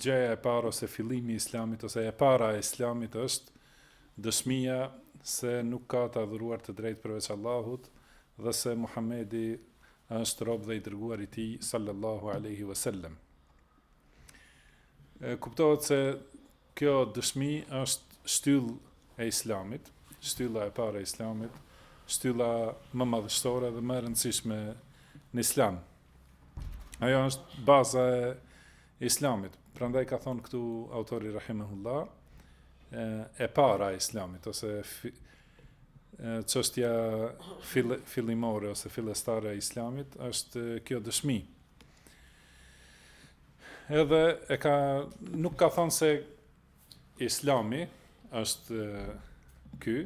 Gjëja e parë ose fillimi i Islamit ose e para e Islamit është dëshmia se nuk ka të adhuruar të drejtë përveç Allahut dhe se Muhamedi është rob dhe i dërguar i tij sallallahu alaihi wasallam. Kuptohet se Kjo dëshmi është shtyllë e Islamit, shtylla e parë e Islamit, shtylla më madhështore dhe më e rëndësishme në Islam. Ajo është baza e Islamit. Prandaj ka thonë këtu autori rahimahullah e para e Islamit ose çështja fil, fillimore ose fillestare e Islamit është kjo dëshmi. Edhe e ka nuk ka thënë se Islami është ky.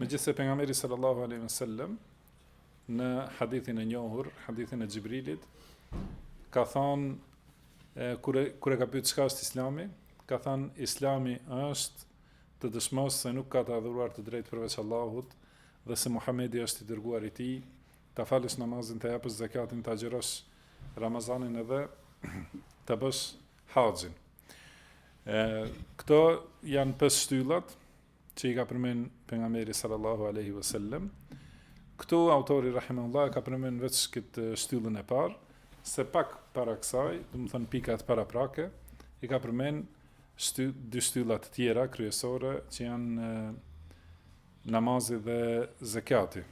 Megjithëse pejgamberi sallallahu alaihi wasallam në hadithin e njohur, hadithin e Xhibrilit, ka thënë kur kur e ka pyetur çka është Islami, ka thënë Islami është të dëshmosh se nuk ka të adhuruar të drejtë përveç Allahut dhe se Muhamedi është i dërguar i tij Ta falësh namazin të japësh zekatin të agjërosh Ramazanin edhe të bësh haxhin. E këto janë pesë shtyllat që i ka përmend pejgamberi sallallahu alaihi wasallam. Këtu autori rahimahullahu ka përmend veç këtë shtyllën e parë se pak para kësaj, domethënë pikat paraprake, i ka përmend shty, dy shtylla të tjera kryesore që janë Namazi dhe zekati.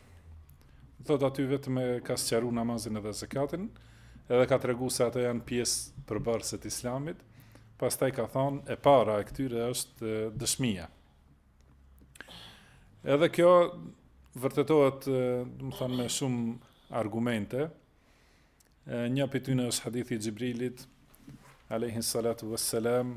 Thot aty vetëm e ka sqaru namazin edhe zekatin, edhe ka tregu se ato janë pjesë përbërëse të islamit, pastaj ka thonë e para e këtyre është dëshmia. Edhe kjo vërtetohet, domethënë, me shumë argumente, një prej tyne është hadithi i Xhibrilit, alejhi salatu vë selam,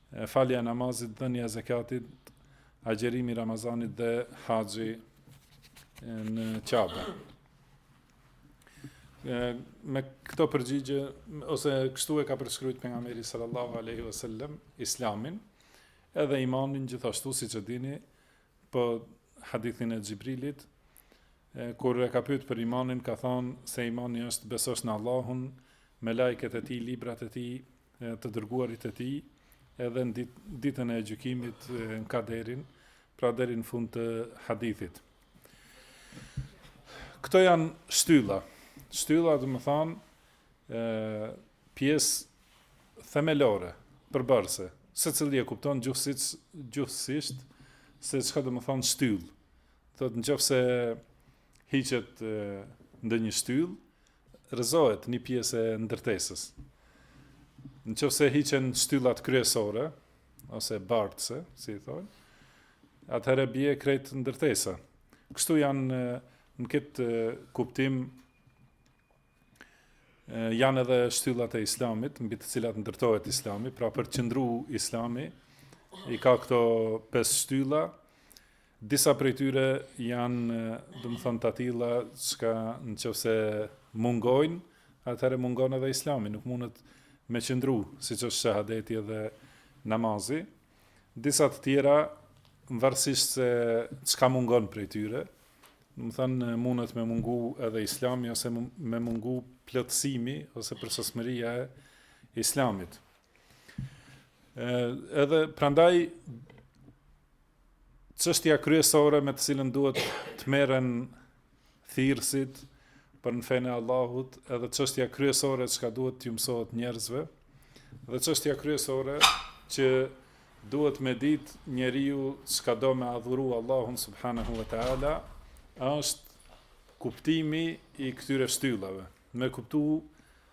Falja e namazit, dhënia e zakatit, agjërimi i Ramazanit dhe haxhi në Qabe. Me këto përgjigje ose kështu e ka përshkruajt pejgamberi sallallahu alaihi wasallam Islamin, edhe imanin gjithashtu siç e dini, po hadithin e Xhibrilit, kur e ka pyet për imanin, ka thënë se imani është të besosh në Allahun, melaiket e tij, librat e tij, të dërguarit e tij edhe në ditën e gjykimit në kaderin, pra deri në fund të hadithit. Këto janë shtylla. Shtylla domethanë pjesë themelore, përbërëse, secili e kupton gjuhësisht, gjuhësisht se çka domethonë shtyllë. Thot, në qoftë se hiqet ndonjë shtyllë, Rrëzohet një pjesë e ndërtesës. Në qofë se hiqen shtyllat kryesore, ose bartëse, si i thonë, atëherë bie krejt ndërtesa. Kështu janë në këtë kuptim janë edhe shtyllat e islamit, mbi të cilat ndërtohet islami, pra për me qëndru islami, i ka këto pes shtylla, Disa prej tyre janë, domethënë, të tilla çka në qoftë se mungojnë, atëherë mungon edhe Islami, nuk mundet me qëndru, siç është shahadeti edhe namazi. Disa të tjera varësisht se çka mungon prej tyre, domethënë mundet me mungu edhe Islami ose me mungu plotësimi ose përsosmëria e Islamit. Ë edhe prandaj Çështja kryesore me të cilën duhet të merren thirrësit për në fenë e Allahut, edhe çështja kryesore çka duhet t'ju mësohet njerëzve, dhe çështja kryesore që duhet me dit njeriu çka do me adhuru Allahun subhanahu wa taala është kuptimi i këtyre shtyllave. Me kuptu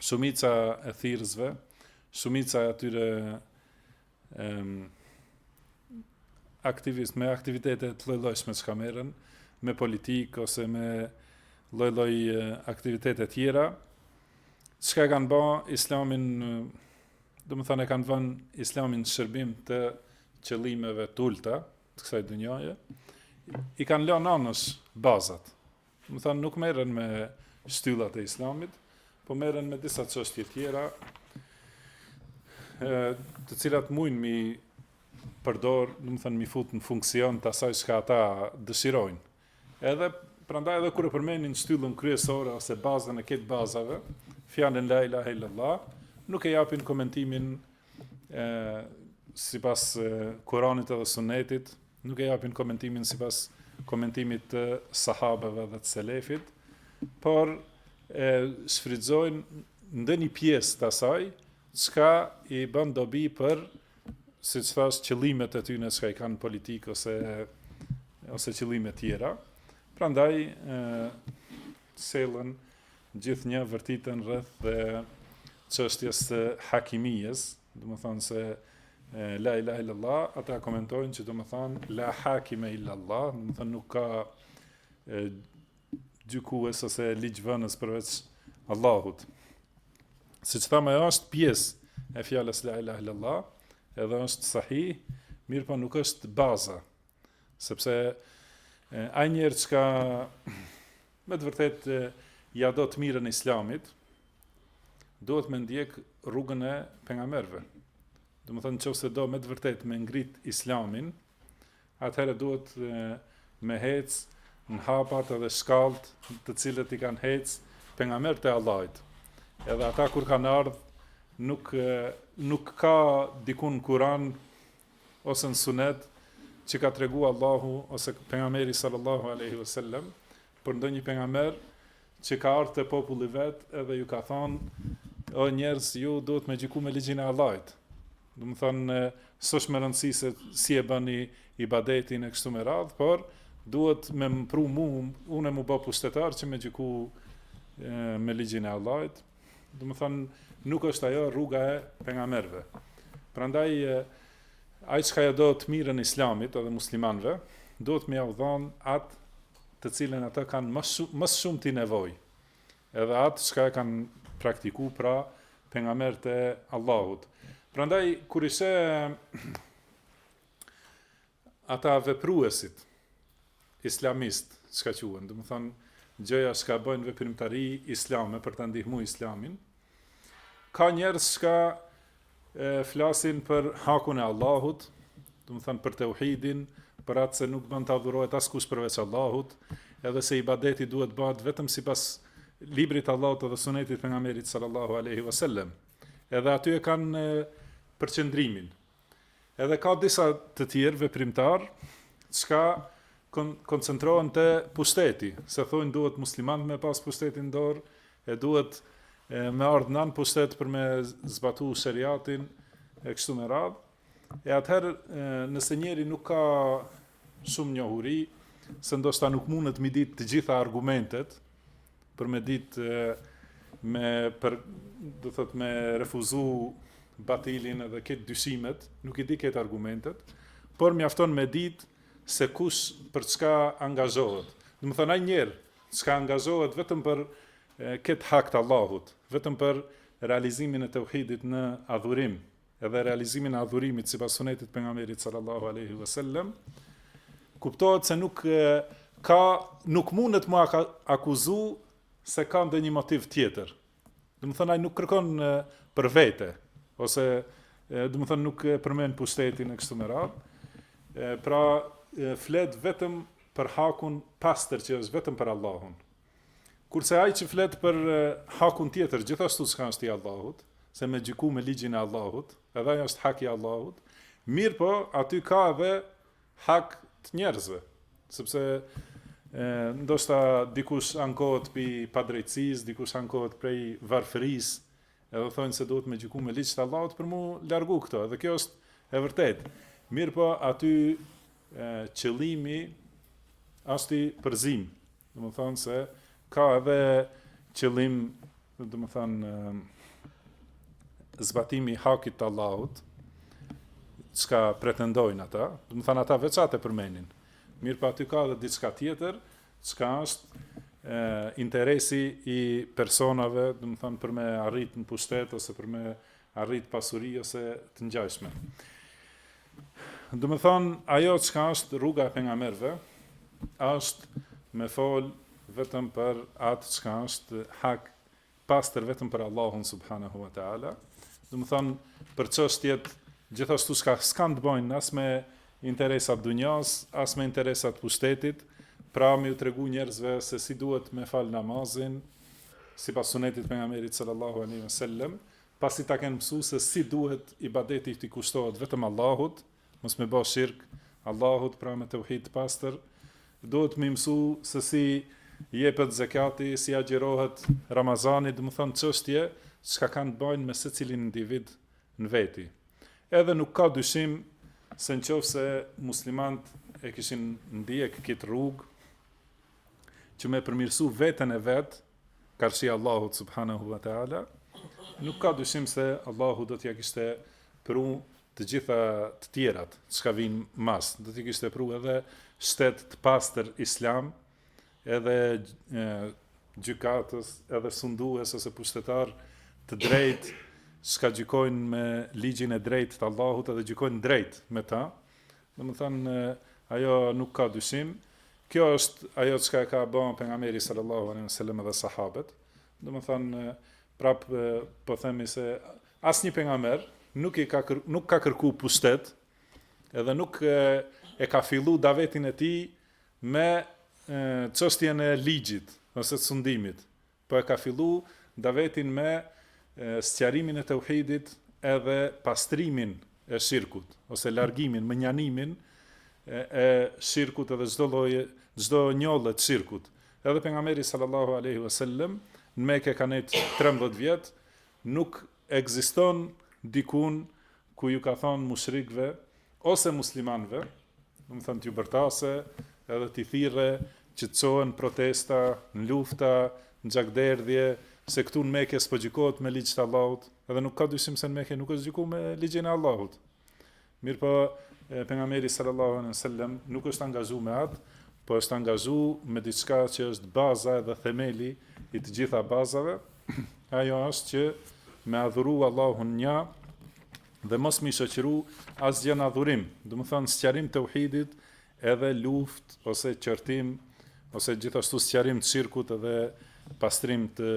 shumica e thirrësve, shumica e atyre em aktivistë me aktivitete të lloj-llojshme që merren me politikë ose me lloj-lloj aktivitete tjera, çka e kanë bë islamin, domethënë e kanë vënë islamin në shërbim të qëllimeve të ulta, të kësaj dynjaje, i kanë lënë anash bazat, Domethënë, nuk merren me shtyllat e islamit, po merren me disa çështje tjera, të cilat mujnë m'i përdor, domethënë m'i fut në funksion të asaj çka ata dëshirojnë. Edhe prandaj edhe kur e përmenin shtyllën kryesore ose bazën e këtyre bazave, fjalën la ilaha illallah, nuk e japin komentimin e, sipas Kuranit edhe Sunnetit, nuk e japin komentimin sipas komentimit të sahabeve dhe të selefit, por e, shfrytëzojnë ndonjë pjesë të asaj, çka i bën dobi për, siç thashë, qëllimet e tyne çka i kanë politike ose, ose qëllime tjera. Prandaj, sillen gjithnjë vërtiten rreth çështjes së hakimijes, domethënë se la ilaha illa allah, ata komentojnë që domethënë la hakime illa allah, domethënë nuk ka gjykues ose ligjvënës përveç Allahut. Siç thamë ajo është pjesë e fjalës la ilaha illa allah, edhe është sahih, mirëpo nuk është baza Sepse ai njeri çka me të vërtetë ja do të mirën islamit, duhet me ndjek rrugën e pejgamberëve. Domethënë, qoftëse do me të vërtetë me ngrit islamin, atëherë duhet me hec në hapat edhe shkallët të cilat i kanë hec pejgamberët e Allahit. Edhe ata kur kanë ardhë, nuk, nuk ka dikun n'Kuran ose në sunet që ka tregu Allahu ose pejgamberi sallallahu alaihi wasallam për ndonjë pejgamber që ka ardhur te populli i vet edhe ju ka thonë o njerëz ju duhet me gjyku me ligjin e Allahit. Domethënë s'është me rëndësi se si e bëni ibadetin e kështu me radhë, por duhet me m'pru mu, unë me u bë pushtetar që me gjyku me ligjin e Allahit. Domethënë nuk është ajo rruga e pejgamberëve. Prandaj ai çka ja do të mirën islamit edhe muslimanëve, duhet me jau dhon atë të cilën ata kanë më shumë më së shumti nevojë. Edhe atë çka e kanë praktiku pra pejgamberët e Allahut. Prandaj kur ishte Ata vepruesit islamistë çka quhen, domethënë gjoja çka bëjnë veprimtari islame për ta ndihmuar islamin. Ka njerëz çka flasin për hakun e Allahut, domethënë për teuhidin, për atë se nuk bën të adhurohet askush përveç Allahut, edhe se ibadeti duhet bëhet vetëm sipas librit t'Allahut dhe sunetit t'pejgamberit sallallahu alaihi wasallam. Edhe aty e kanë përqendrimin, Edhe ka disa të tjerë veprimtarë çka koncentrohen te pushteti, se thonë duhet muslimanët me pas pushtetin në dorë, e duhet me ardhë na n'pushtet për me zbatu sheriatin e kështu me radhë. E atëherë nëse njeri nuk ka Shumë njohuri, se ndoshta nuk mundet mi ditë të gjitha argumentet, por me ditë me, për, do thot, me refuzu batilin edhe këto dyshimet, nuk i di këto argumentet, por mjafton me ditë se kush për çka angazhohet. Domethënë, ai njeri çka angazhohet vetëm për këtë hak t'Allahut, vetëm për realizimin e teuhidit në adhurim, edhe realizimin e adhurimit sipas sunetit t'pejgamberit sallallahu alaihi wasallam kuptohet se nuk ka nuk mundet me u akuzu se ka ndonjë motiv tjetër domethënë ai nuk kërkon për vete ose domethënë nuk e përmend pushtetin e kështu me radhë pra flet vetëm për hakun e pastër që është vetëm për Allahun Kurse ai që flet për hakun tjetër, gjithashtu çka është i Allahut, se me gjyku me ligjin e Allahut, edhe ai është hak i Allahut, mirëpo, aty ka edhe hak të njerëzve, sepse e, ndoshta dikush ankohet pi padrejtësisë, dikush ankohet prej varfërisë, Edhe thojnë se duhet me gjyku me ligj të Allahut për m'u largu këto, edhe kjo është e vërtetë. Mirëpo aty qëllimi është i përzim. Domethënë se ka edhe qëllim, domethënë, zbatimi i hakit të Allahut, çka pretendojnë ata, domethënë ata veç atë e përmenin. Mirëpo aty ka edhe diçka tjetër, Çka është interesi i personave, domethënë për me arrit në pushtet ose për me arrit pasuri ose të ngjashme. Domethënë ajo çka është rruga e pejgamberëve është me fol vetëm për atë çka është hak pastër vetëm për Allahun subhanahu wa taala, domethënë për çështje gjithashtu çka s'kanë të bëjnë as me interesa t'dunjas, as me interesa t'pushtetit, pra me iu tregu njerëzve se si duhet me fal namazin sipas sunetit të pejgamberit sallallahu alaihi wasallam, pasi ta kenë mësu se si duhet ibadeti t'i kushtohet vetëm Allahut, mos me ba shirk Allahut, pra me teuhid të pastër, duhet me mësu se si jepet zekati, si agjerohet Ramazani, domethënë çështje, çka kanë të bajnë me secilin individ në veti. Edhe nuk ka dyshim se në qoftë se muslimanët e kishin ndjek këtë rrugë, që me përmirësu veten e vet, karshi Allahut subhanahu wa ta'ala, nuk ka dyshim se Allahu do t'ia kishte pru të gjitha të tjerat çka vijnë mas, do t'ia kishte pru edhe shtet të pastër islam, edhe gjykatës, edhe sundues ose pushtetar të drejtë, çka gjykojnë me ligjin e drejtë të Allahut edhe gjykojnë drejt me ta. Domethënë ajo nuk ka dyshim. Kjo është ajo çka e ka bë pejgamberi sallallahu alejhi ve sellem dhe sahabët. Domethënë prap po themi se Asnjë pejgamber nuk i ka nuk ka kërku pushtet edhe nuk e ka fillu davetin e tij me çështjen e ligjit ose të sundimit, po e ka fillu davetin me sqarimin e teuhidit edhe pastrimin e shirkut ose largimin, mënjanimin e shirkut edhe çdo lloj çdo njolle të shirkut. Edhe pejgamberi sallallahu alaihi wasallam në Mekë ka nejt 13 vjet Nuk ekziston dikund ku ju ka thanë mushrikëve ose muslimanëve, domethënë t'ju bërtase edhe t'i thirrë që të çohen protesta, në lufta, në gjakderdhje, se këtu në Mekë s'po gjykohet me ligj të Allahut, edhe nuk ka dyshim se në Mekë nuk është gjyku me ligjin e Allahut. Mirëpo pejgamberi sallallahu alejhi ve sellem nuk është angazhu me atë, po është angazhu me diçka që është baza dhe themeli i të gjitha bazave, ajo është që me adhuru Allahun një dhe mos m'i shoqëru asgjë në adhurim, domethënë sqarim teuhidit edhe luft ose qërtim ose gjithashtu sqarim të shirkut edhe pastrim të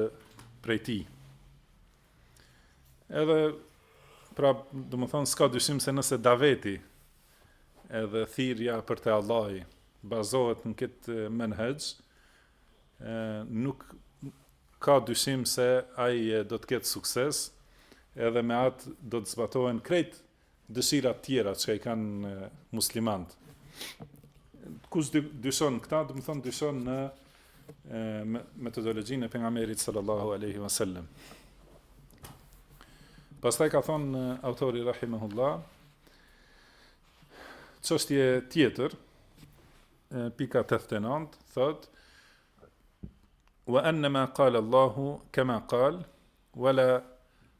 prej tij. Edhe pra, domethënë s'ka dyshim se nëse daveti edhe thirrja për te Allahi bazohet në këtë menhexh, nuk ka dyshim se ai do të ketë sukses, edhe me atë do të zbatohen krejt Dëshirat tjera çka i kanë muslimant. Kush dyshon këta, domethënë dyshon në metodologjinë e pejgamberit sallallahu alaihi wasallam. Pastaj ka thonë autori rahimahullah çështje tjetër pika 89 thot wa anma qala Allahu kama qal Wala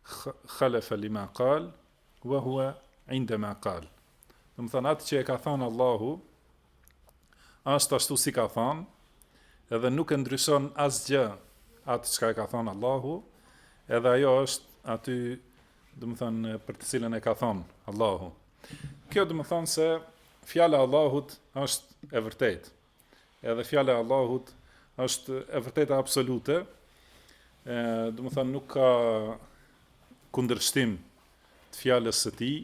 khulfa lima qal wa huwa inda ma qal. Domethënë atë që e ka thënë Allahu është ashtu si ka thënë, edhe nuk e ndryshon asgjë atë çka e ka thënë Allahu, edhe ajo është aty, domethënë për të cilën e ka thënë Allahu. Kjo domethënë se fjala e Allahut është e vërtetë, Edhe fjala e Allahut është e vërteta absolute, e, domethënë nuk ka kundërshtim të fjalës së tij,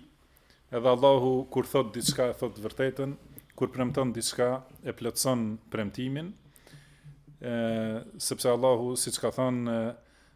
edhe Allahu kur thot diçka e thot vërtetën, kur premton diçka e plotëson premtimin, e, sepse Allahu, siç ka thënë,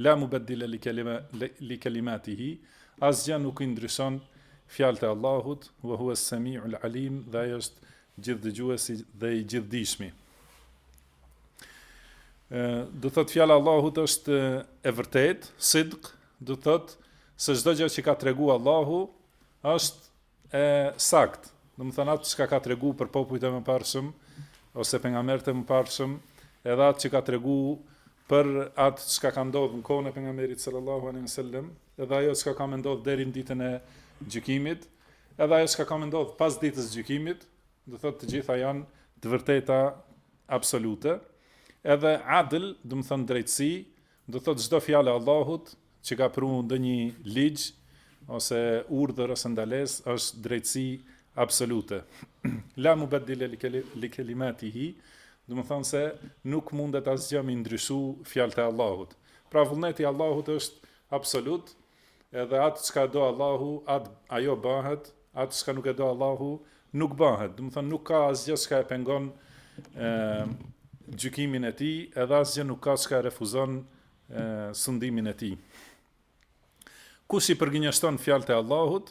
La mubeddile li kelima li kelimatihi asgjë nuk i ndryshon fjalët e Allahut, wa huwas samiul alim dhe Ai është Gjithëdëgjuesi dhe i Gjithëdijshmi. Ë do të thotë fjala e Allahut është e vërtetë, sidq, do të thotë se çdo gjë që ka treguar Allahu është E saktë, domethënë atë çka ka treguar për popujt e mëparshëm ose pejgamberët e mëparshëm, edhe atë që ka treguar për atë çka ka ndodhur në kohën e pejgamberit sallallahu alejhi ve sellem, edhe ajo çka ka me ndodh deri në ditën e gjykimit, edhe ajo çka ka me ndodh pas ditës së gjykimit, do të thotë të gjitha janë të vërteta absolute. Edhe adl, domethënë drejtësi, Do thotë çdo fjalë e Allahut që ka pru ndonjë ligj ose urdhër ose ndalesë është drejtësi absolute. La mubaddile li kelimatihi, domethënë se nuk mundet asgjë mi ndryshu fjalët e Allahut. Pra vullneti i Allahut është absolut. Edhe atë çka e do Allahu, atë ajo bëhet, atë çka nuk e do Allahu, nuk bëhet. Domethënë nuk ka asgjë çka e pengon ë gjykimin e tij, edhe asgjë nuk ka çka e refuzon ë sundimin e tij. Kush i përgënjeshtron fjalët e Allahut,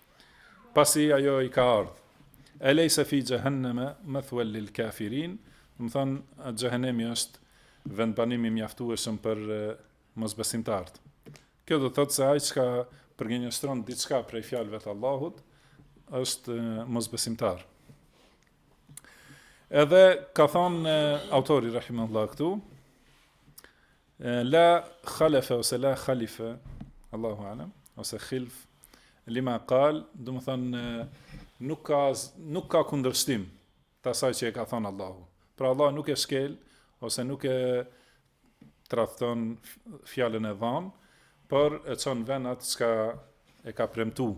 pasi ajo i ka ardh. Elejse fi jahannama mathwal lil kafirin, domethënë xhehenemi është vendbanim i mjaftueshëm për mosbesimtarët. Kjo do të thotë se ai çka përgënjeshtron diçka prej fjalëve të Allahut është mosbesimtar. Edhe ka thonë autori rahimahullah këtu, La khalafa ose la khalifa, Allahu alam, ose khilf, lima kal, domethënë, nuk ka kundërshtim të asaj që e ka thonë Allahu. Pra Allahu nuk e shkel, ose nuk e tradhton fjalën e dhanë, por e çon në ven atë çka e ka premtu.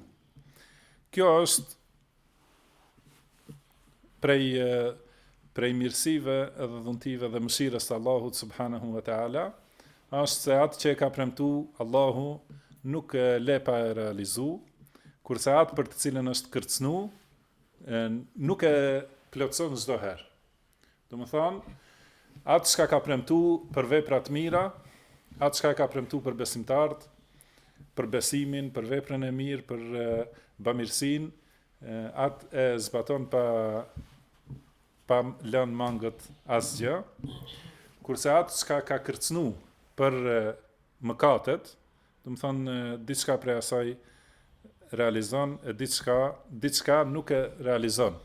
Kjo është Prej prej mirësive dhe dhuntive dhe mëshirës të Allahut subhanahu wa taala është se atë që e ka premtu Allahu nuk e le pa e realizu, kurse atë për të cilën është kërcnu nuk e plotëson çdo herë. Domethënë, atë çka ka premtu për veprat e mira, atë çka ka premtu për besimtarët, për besimin, për veprën e mirë, për bamirësinë, atë e zbaton pa, pa lënë mangët asgjë, kurse atë çka ka kërcnu për mëkatet, Domethënë diçka prej asaj realizon e diçka, diçka nuk e realizon.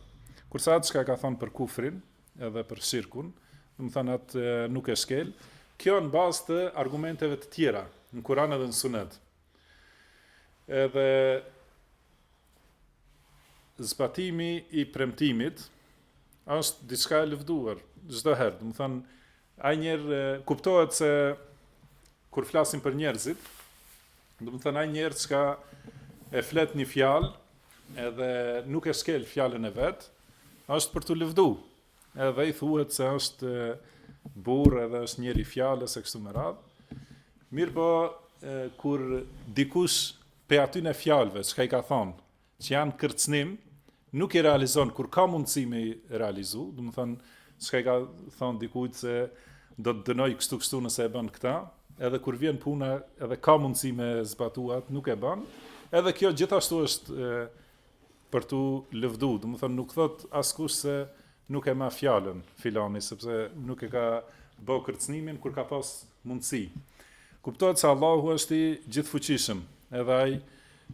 Kurse atë çka ka thonë për kufrin edhe për shirkun, domethënë atë nuk e shkel. Kjo në bazë të argumenteve të tjera në Kur'an edhe në Sunet. Edhe zbatimi i premtimit është diçka e lëvduar çdo herë, domethënë Ai njeri kuptohet se kur flasim për njerëzit, domethënë ai njeri çka e flet një fjalë edhe nuk e shkel fjalën e vet, është për t'u lëvdu. Edhe i thuhet se është burrë edhe është njeri i fjalës e kështu me radhë. Mirëpo, kur dikush prej atyne fjalëve, çka i ka thonë, që janë kërcnim, nuk i realizon kur ka mundësi me i realizu, domethënë, çka i ka thonë dikujt se do të dënoj, kështu kështu nëse e bën këta, edhe kur vjen puna edhe ka mundësi me zbatu atë, nuk e bën, edhe kjo gjithashtu është e, për tu lëvdu, domethënë, nuk thot askush se nuk e ma fjalën filani, sepse nuk e ka bë kërcnimin kur ka pas mundësi. Kuptohet se Allahu është i gjithfuqishëm, edhe ai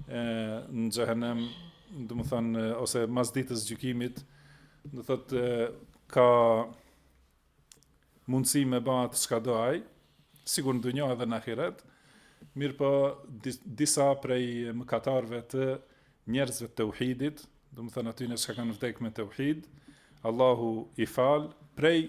në xhehenem, domethënë ose mas ditës së gjykimit, do thot ka mundësi me ba atë çka do ai, sikur në dunja edhe në ahiret, mirëpo disa prej mëkatarëve të njerëzve të teuhidit, domethënë atyne çka kanë vdek me teuhid, Allahu i fal, prej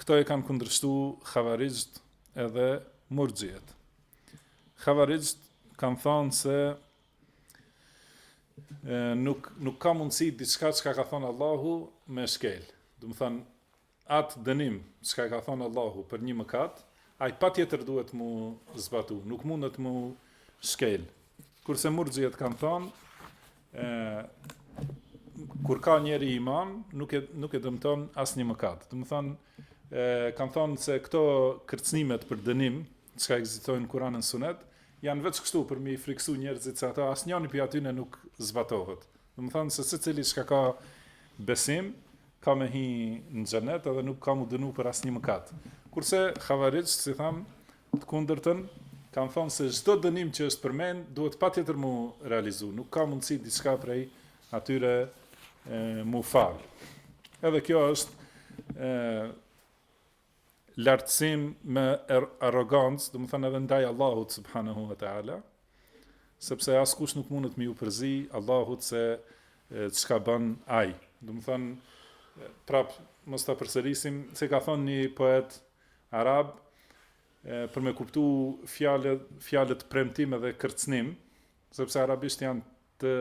Këto e kanë kundërshtu Havarixht edhe Murxhiet. Havarixht kanë thënë se nuk nuk ka mundësi diçka çka ka thënë Allahu me shkel. Domethënë at dënim çka e ka thënë Allahu për një mëkat, ai patjetër duhet mu zbatu, nuk mundet të mu shkel. Kurse murxhiet kanë thënë Ë kur ka njëri iman, nuk e nuk e dëmton asnjë mëkat. Domethënë, ë kanë thonë se këto kërcënimet për dënim, çka ekzistojnë n'Kur'an e n'Sunet, janë veç kështu për mi friksu njerëzit se ata asnjani prej atyne nuk zbatohet. Domethanë se secili çka ka besim, ka me hi në xhenet edhe nuk ka mu dënu për asnjë mëkat. Kurse, havarixht, si thamë, Të kundërtën, kanë thënë se çdo dënim që është përmend duhet patjetër mu realizu, nuk ka mundësi diçka prej atyre mu fal. Edhe kjo është lartësim me er-, arrogancë, domethënë edhe ndaj Allahut subhanahu wa taala, sepse askush nuk mundet me ju përzi Allahut se çka bën ai. Domethënë prap mos ta përsërisim, se ka thënë një poet, Arab, për me kuptu fjale, fjalët premtim edhe kërcënim, sepse arabisht janë të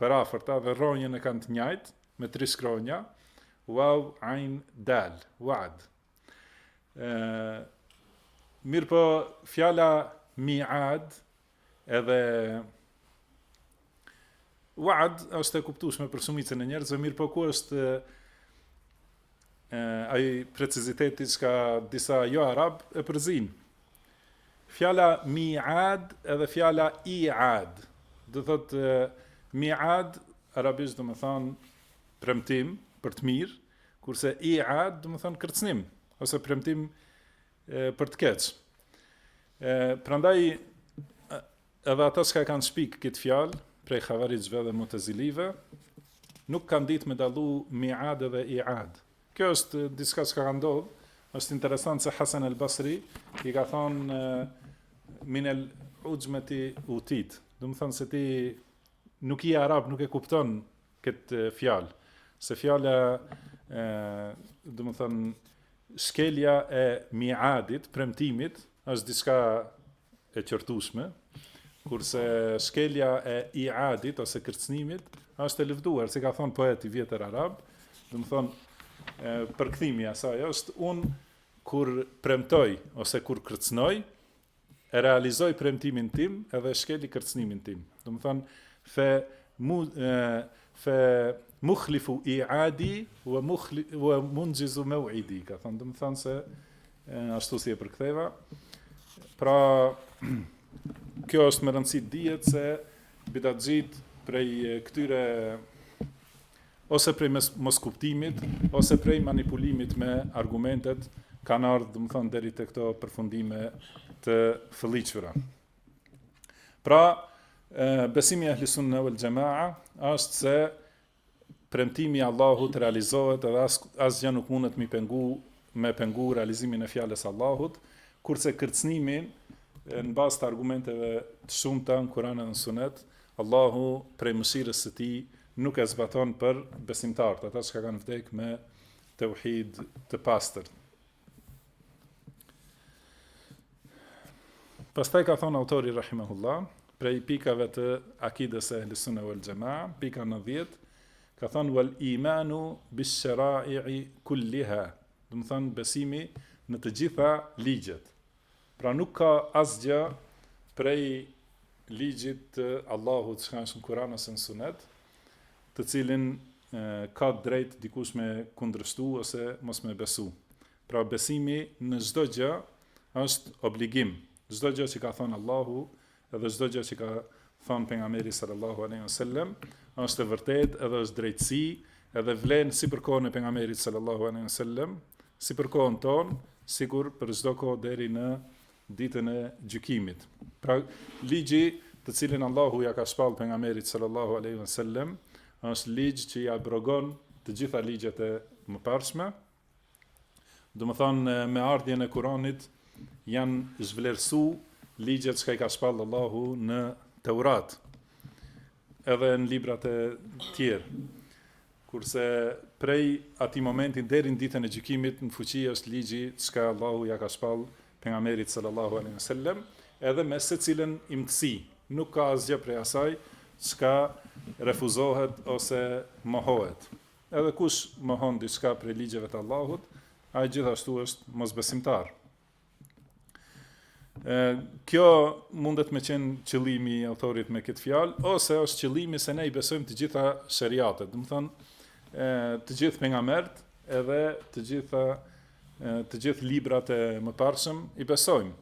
përafërta dhe rronjën e kanë të njajtë, me tri shkronja, waw, ain, dal, wad. Mirëpo, fjala miad, Edhe Wa'd është e kuptueshme për shumicën e njerëzve, mirëpo ku është ai preciziteti çka disa jo arab e përzin. Fjala mi'ad edhe fjala i'ad. Do thot mi'ad arabisht domethënë premtim për të mirë, kurse i'ad domethënë kërcënim ose premtim E, për të keq. E, prandaj, edhe ata çka e kanë shpik këtë fjalë, prej havarixhëve dhe mutezilive, nuk kanë ditë me dallu miad dhe iad. Kjo është diçka çka ka ndodhë, është interesant se Hasan el Basri i ka thonë minel ujmeti utit, domethënë se ti nuk je arab, nuk e kupton këtë fjalë, se fjala e domethënë shkelja e miadit, premtimit është diçka e qortueshme, kurse shkelja e iadit ose kërcënimit është e lëvduar, si ka thënë poeti vjetër arab, domethënë përkthimi i asaj është unë kur premtoj ose kur kërcënoj, E realizoj premtimin tim edhe shkeli kërcënimin tim. Domethënë fe mu e, fe mukhlifu iadi wa mukhli wa munjizu maw'idi, ka thënë, domethënë se e, ashtu si e përktheva. Pra kjo është me rëndësi të dihet se bidatxhinjtë prej këtyre Ose prej moskuptimit, ose prej manipulimit me argumentet, kanë ardhur, domethënë, deri te këto përfundime të fëlliqura. Pra, besimi i Ehlisunne wal Jamaa është se premtimi i Allahut realizohet edhe as asgjë nuk mundet mi pengu me pengu realizimin e fjalës Allahut, kurse kërcënimin në bazë të argumenteve të shumta në Kur'an dhe në Sunet, Allahu prej mëshirës së tij nuk e zbaton për besimtarët, ata që kanë vdekë me tauhid të pastër. Pastaj ka thënë autori rahimahullah, prej pikave të akides së ehlisune wal gjema, pika nëntëdhjetë, ka thënë wal imanu bis shërai i kulliha, domethënë besimi në të gjitha ligjet, Pra nuk ka asgjë prej ligjit të Allahut çka është në Kur'an ose në Sunet, të cilin ka të drejtë dikush me kundërshtu ose mos me besu. Pra besimi në çdo gjë është obligim. Çdo gjë që ka thënë Allahu Edhe çdo gjë që ka thënë pejgamberi sallallahu alejhi ve sellem është e vërtetë edhe është drejtësi, edhe vlen si për kohën e pejgamberit sallallahu alejhi ve sellem, si për kohën tonë, sikur për çdo kohë deri në ditën e gjykimit. Pra ligji të cilin Allahu ja ka shpallë pejgamberit sallallahu alejhi ve sellem është ligj që i abrogon të gjitha ligjet e mëparshme, Domethënë me ardhjen e Kuranit janë zhvlerësu ligjet çka i ka shpall Allahu në Teurat, edhe në librat e tjerë. Kurse prej atij momenti deri në ditën e gjykimit në fuqi është ligji çka Allahu ja ka shpall pejgamberit sallallahu alaihi wasallam, edhe me secilën imtësi. Nuk ka asgjë prej asaj çka refuzohet ose mohohet. Edhe kush mohon diçka prej ligjeve të Allahut, ai gjithashtu është mosbesimtar. E, kjo mundet me qenë qëllimi i autorit me këtë fjalë, ose është qëllimi se ne i besojmë të gjitha sheriatet, domethënë, të gjithë pejgamberët, edhe të gjitha të gjithë librat e mëparshëm i besojmë.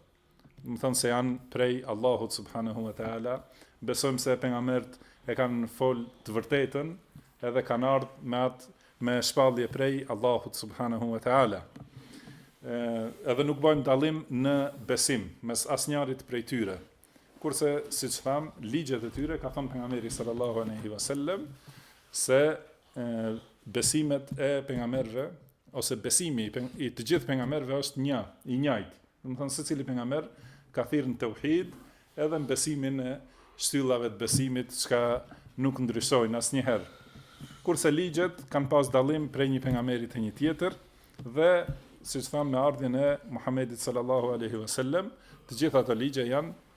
domethënë se janë prej Allahut subhanahu wa taala, besojmë se pejgamberët e kanë fol të vërtetën, edhe kanë ardhë me atë me shpallje prej Allahut subhanahu wa taala. Edhe nuk bajmë dallim në besim mes asnjanit prej tyre. Kurse siç thamë, ligjet e tyre ka thënë pejgamberi sallallahu alaihi wasallam se besimet e pejgamberëve ose besimi i të gjithë pejgamberëve është një, i njajtë. Domethënë secili pejgamber ka thirrë në teuhid edhe në besimin e shtyllave të besimit, çka nuk ndryshojnë asnjëherë. Kurse ligjet kanë pas dallim prej një pejgamberi te një tjetër dhe siç thamë me ardhjen e Muhamedit sallallahu alaihi wasallam, të gjitha ato ligje janë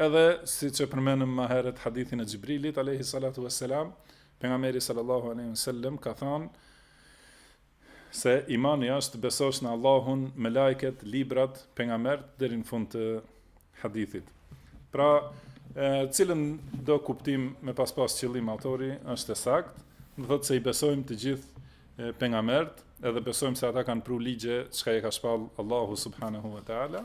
Edhe siç e përmendëm ma herët hadithin e Xhibrilit alayhi salatu vesselam, pejgamberi sallallahu alaihi wasallam ka thënë se imani është të besosh në Allahun, melaiket, librat, pejgamberët deri në fund të hadithit. Pra, e, cilindo kuptim me pas pas qëllim autori është e saktë, do thotë se i besojmë të gjithë pejgamberët, edhe besojmë se ata kanë pru ligje çka i ka shpall Allahu subhanahu wa taala.